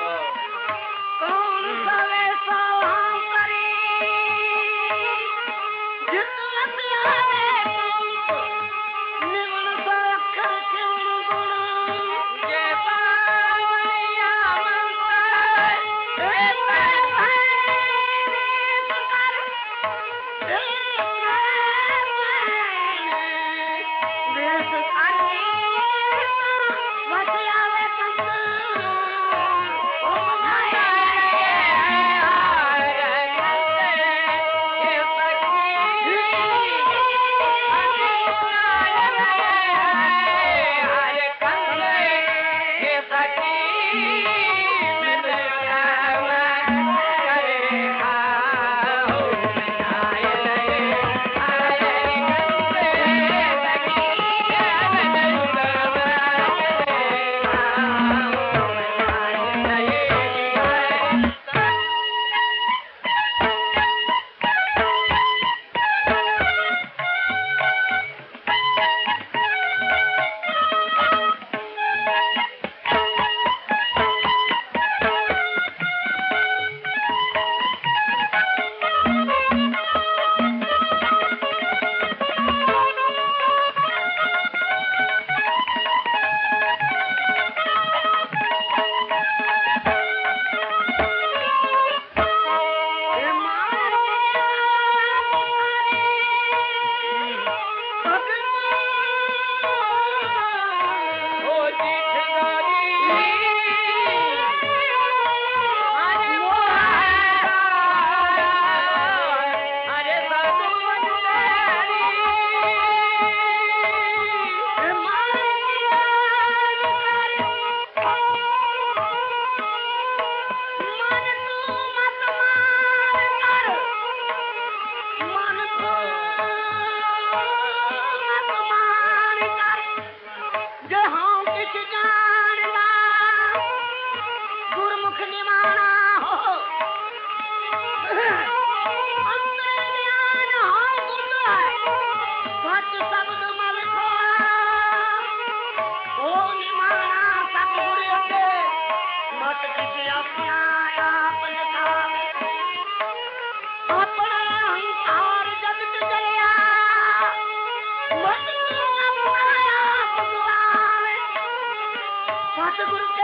Amém.